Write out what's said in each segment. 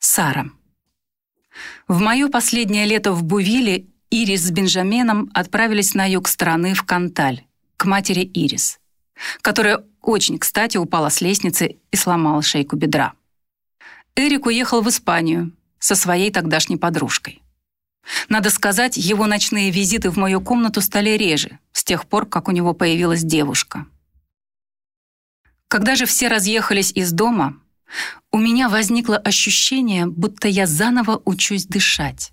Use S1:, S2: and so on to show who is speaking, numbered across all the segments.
S1: Сара. В мое последнее лето в Бувиле Ирис с Бенджаменом отправились на юг страны в Канталь, к матери Ирис, которая очень кстати упала с лестницы и сломала шейку бедра. Эрик уехал в Испанию со своей тогдашней подружкой. Надо сказать, его ночные визиты в мою комнату стали реже, с тех пор, как у него появилась девушка. Когда же все разъехались из дома, у меня возникло ощущение, будто я заново учусь дышать.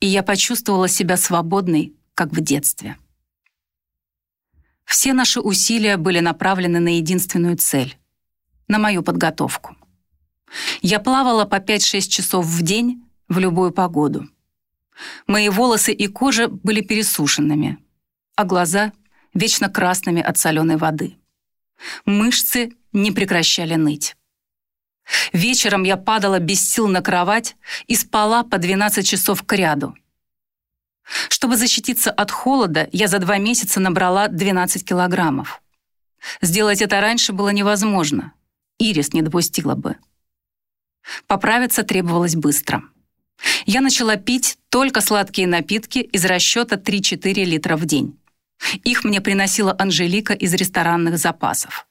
S1: И я почувствовала себя свободной, как в детстве. Все наши усилия были направлены на единственную цель — на мою подготовку. Я плавала по 5-6 часов в день в любую погоду. Мои волосы и кожа были пересушенными, а глаза — вечно красными от соленой воды. Мышцы не прекращали ныть. Вечером я падала без сил на кровать и спала по 12 часов к ряду. Чтобы защититься от холода, я за два месяца набрала 12 килограммов. Сделать это раньше было невозможно. Ирис не допустила бы. Поправиться требовалось быстро. Я начала пить только сладкие напитки из расчета 3-4 литра в день. Их мне приносила Анжелика из ресторанных запасов.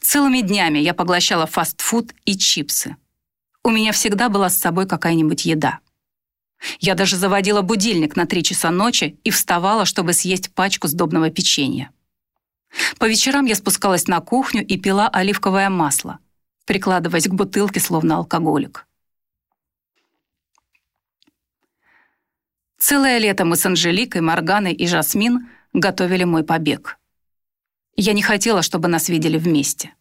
S1: Целыми днями я поглощала фастфуд и чипсы. У меня всегда была с собой какая-нибудь еда. Я даже заводила будильник на 3 часа ночи и вставала, чтобы съесть пачку сдобного печенья. По вечерам я спускалась на кухню и пила оливковое масло, прикладываясь к бутылке, словно алкоголик. Целое лето мы с Анжеликой, Морганой и Жасмин готовили мой побег. Я не хотела, чтобы нас видели вместе.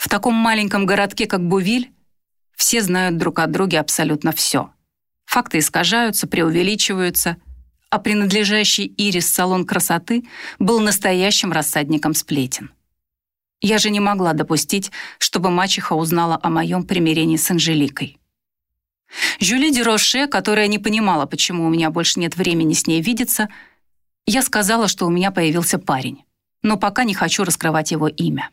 S1: В таком маленьком городке, как Бувиль, все знают друг о друге абсолютно все. Факты искажаются, преувеличиваются, а принадлежащий Ирис салон красоты был настоящим рассадником сплетен. Я же не могла допустить, чтобы мачеха узнала о моем примирении с Анжеликой. Жюли Дероше, которая не понимала, почему у меня больше нет времени с ней видеться, я сказала, что у меня появился парень но пока не хочу раскрывать его имя.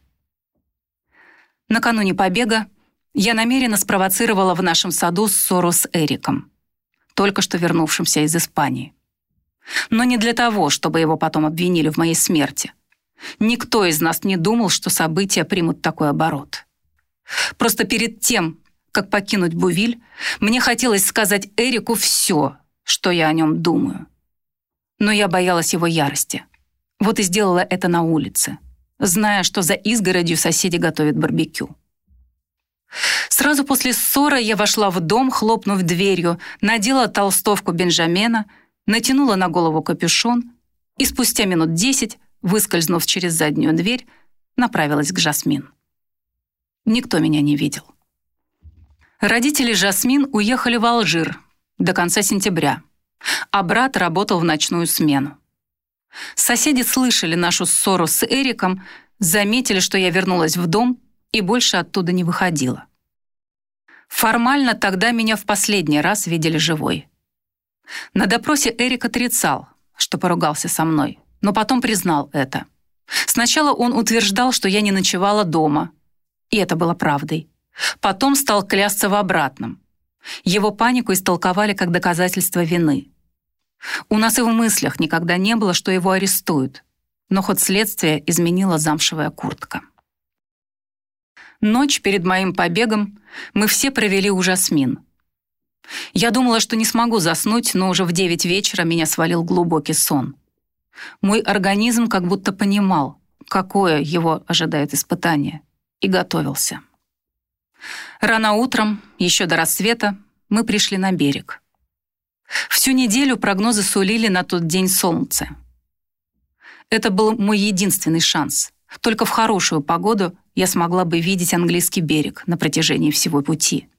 S1: Накануне побега я намеренно спровоцировала в нашем саду ссору с Эриком, только что вернувшимся из Испании. Но не для того, чтобы его потом обвинили в моей смерти. Никто из нас не думал, что события примут такой оборот. Просто перед тем, как покинуть Бувиль, мне хотелось сказать Эрику все, что я о нем думаю. Но я боялась его ярости — вот и сделала это на улице, зная, что за изгородью соседи готовят барбекю. Сразу после ссоры я вошла в дом, хлопнув дверью, надела толстовку Бенджамена, натянула на голову капюшон и спустя минут десять, выскользнув через заднюю дверь, направилась к Жасмин. Никто меня не видел. Родители Жасмин уехали в Алжир до конца сентября, а брат работал в ночную смену. Соседи слышали нашу ссору с Эриком, заметили, что я вернулась в дом и больше оттуда не выходила. Формально тогда меня в последний раз видели живой. На допросе Эрик отрицал, что поругался со мной, но потом признал это. Сначала он утверждал, что я не ночевала дома, и это было правдой. Потом стал клясться в обратном. Его панику истолковали как доказательство вины. У нас и в мыслях никогда не было, что его арестуют, но ход следствия изменила замшевая куртка. Ночь перед моим побегом мы все провели у Жасмин. Я думала, что не смогу заснуть, но уже в девять вечера меня свалил глубокий сон. Мой организм как будто понимал, какое его ожидает испытание, и готовился. Рано утром, еще до рассвета, мы пришли на берег. Всю неделю прогнозы сулили на тот день солнце. Это был мой единственный шанс. Только в хорошую погоду я смогла бы видеть английский берег на протяжении всего пути.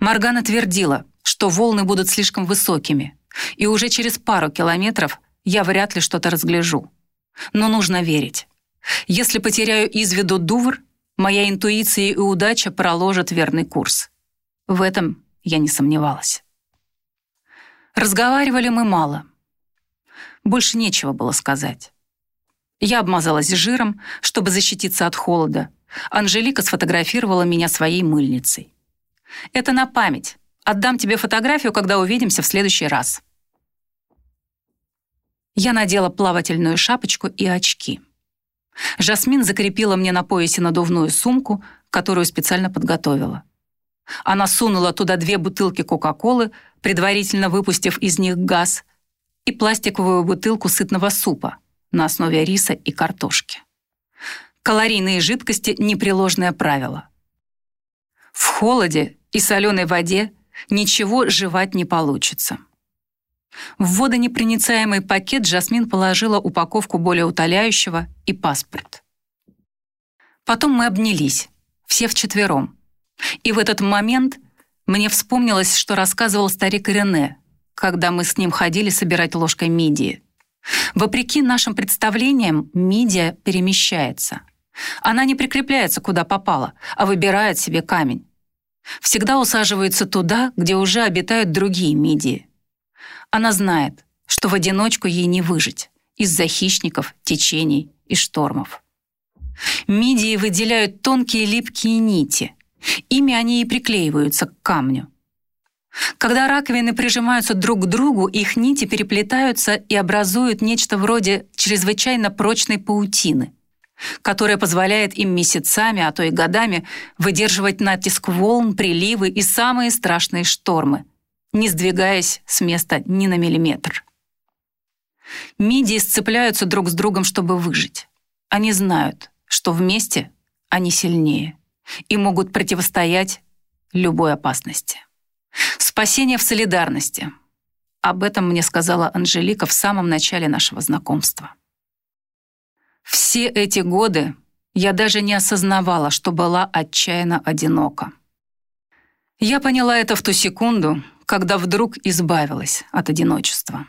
S1: Маргана твердила, что волны будут слишком высокими, и уже через пару километров я вряд ли что-то разгляжу. Но нужно верить. Если потеряю из виду Дувр, моя интуиция и удача проложат верный курс. В этом я не сомневалась. Разговаривали мы мало. Больше нечего было сказать. Я обмазалась жиром, чтобы защититься от холода. Анжелика сфотографировала меня своей мыльницей. Это на память. Отдам тебе фотографию, когда увидимся в следующий раз». Я надела плавательную шапочку и очки. Жасмин закрепила мне на поясе надувную сумку, которую специально подготовила. Она сунула туда две бутылки Кока-Колы, предварительно выпустив из них газ, и пластиковую бутылку сытного супа на основе риса и картошки. Калорийные жидкости – непреложное правило. В холоде и соленой воде ничего жевать не получится. В водонепроницаемый пакет Жасмин положила упаковку более утоляющего и паспорт. Потом мы обнялись, все вчетвером. И в этот момент мне вспомнилось, что рассказывал старик Рене, когда мы с ним ходили собирать ложкой мидии. Вопреки нашим представлениям, мидия перемещается. Она не прикрепляется куда попало, а выбирает себе камень. Всегда усаживается туда, где уже обитают другие мидии. Она знает, что в одиночку ей не выжить из-за хищников, течений и штормов. Мидии выделяют тонкие липкие нити. Ими они и приклеиваются к камню. Когда раковины прижимаются друг к другу, их нити переплетаются и образуют нечто вроде чрезвычайно прочной паутины, которая позволяет им месяцами, а то и годами выдерживать натиск волн, приливы и самые страшные штормы, не сдвигаясь с места ни на миллиметр. Мидии сцепляются друг с другом, чтобы выжить. Они знают, что вместе они сильнее и могут противостоять любой опасности. Спасение в солидарности. Об этом мне сказала Анжелика в самом начале нашего знакомства. Все эти годы я даже не осознавала, что была отчаянно одинока. Я поняла это в ту секунду, когда вдруг избавилась от одиночества.